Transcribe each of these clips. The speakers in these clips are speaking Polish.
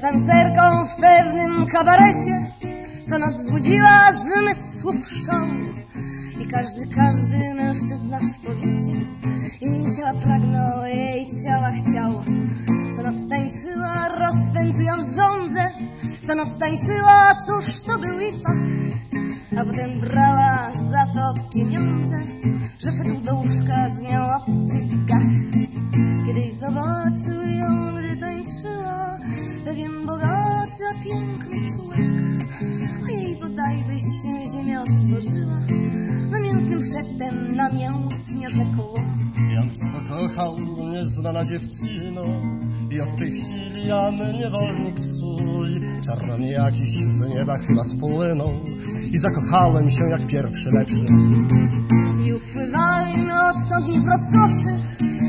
Była tancerką w pewnym kabarecie, co noc zbudziła zmysłów szał. I każdy, każdy mężczyzna w powiecie jej ciała pragnął, jej ciała chciał. Co noc tańczyła, rozpętując żądzę, co noc tańczyła, cóż to był i fach. A potem brała za to pieniądze, że szedł do łóżka z nią obcy pewien bogaty, a piękny człowiek. A jej bodaj by się ziemia otworzyła, namiętnym szeptem namiętnie rzekł. Jam cię pokochał, nieznana dziewczyno I od tej chwili ja mnie wolnik psuj Czarno mi jakiś z nieba chyba spłynął I zakochałem się jak pierwszy lepszy I upływajmy odtąd dni w rozkoszy,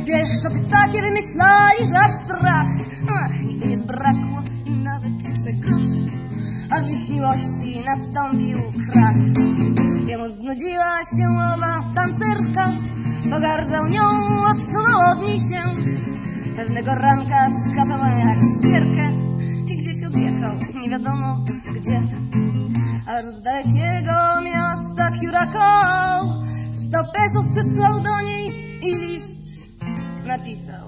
wiesz, co ty takie wymyślali, że aż strach. Ach, nigdy nie zbrakło nawet trzech groszy, aż ich miłości nastąpił krach. Jemu znudziła się owa tancerka, pogardzał nią, odsunął od niej się. Pewnego ranka skatował jak ścierkę i gdzieś odjechał, nie wiadomo gdzie. Aż z dalekiego miasta Curacao sto pesos przysłał do niej i list napisał.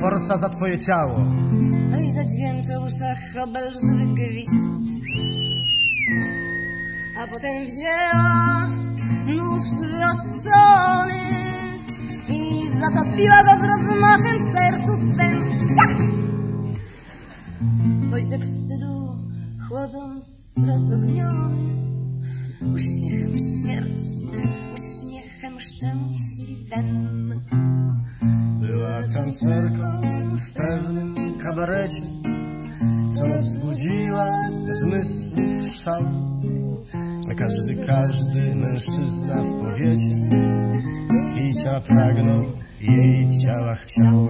Forsa za twoje ciało No i zadźwięczył obelżywy gwizd. A potem wzięła nóż wyostrzony i zatopiła go z rozmachem w sercu swym. Tak! Wojciech wstydu, chłodząc rozogniony, uśmiechem śmierci, uśmiechem szczęśliwym. Była tancerką w pewnym kabarecie Co noc budziła zmysłów szał każdy, każdy mężczyzna w powiecie ciała pragnął, jej ciała chciał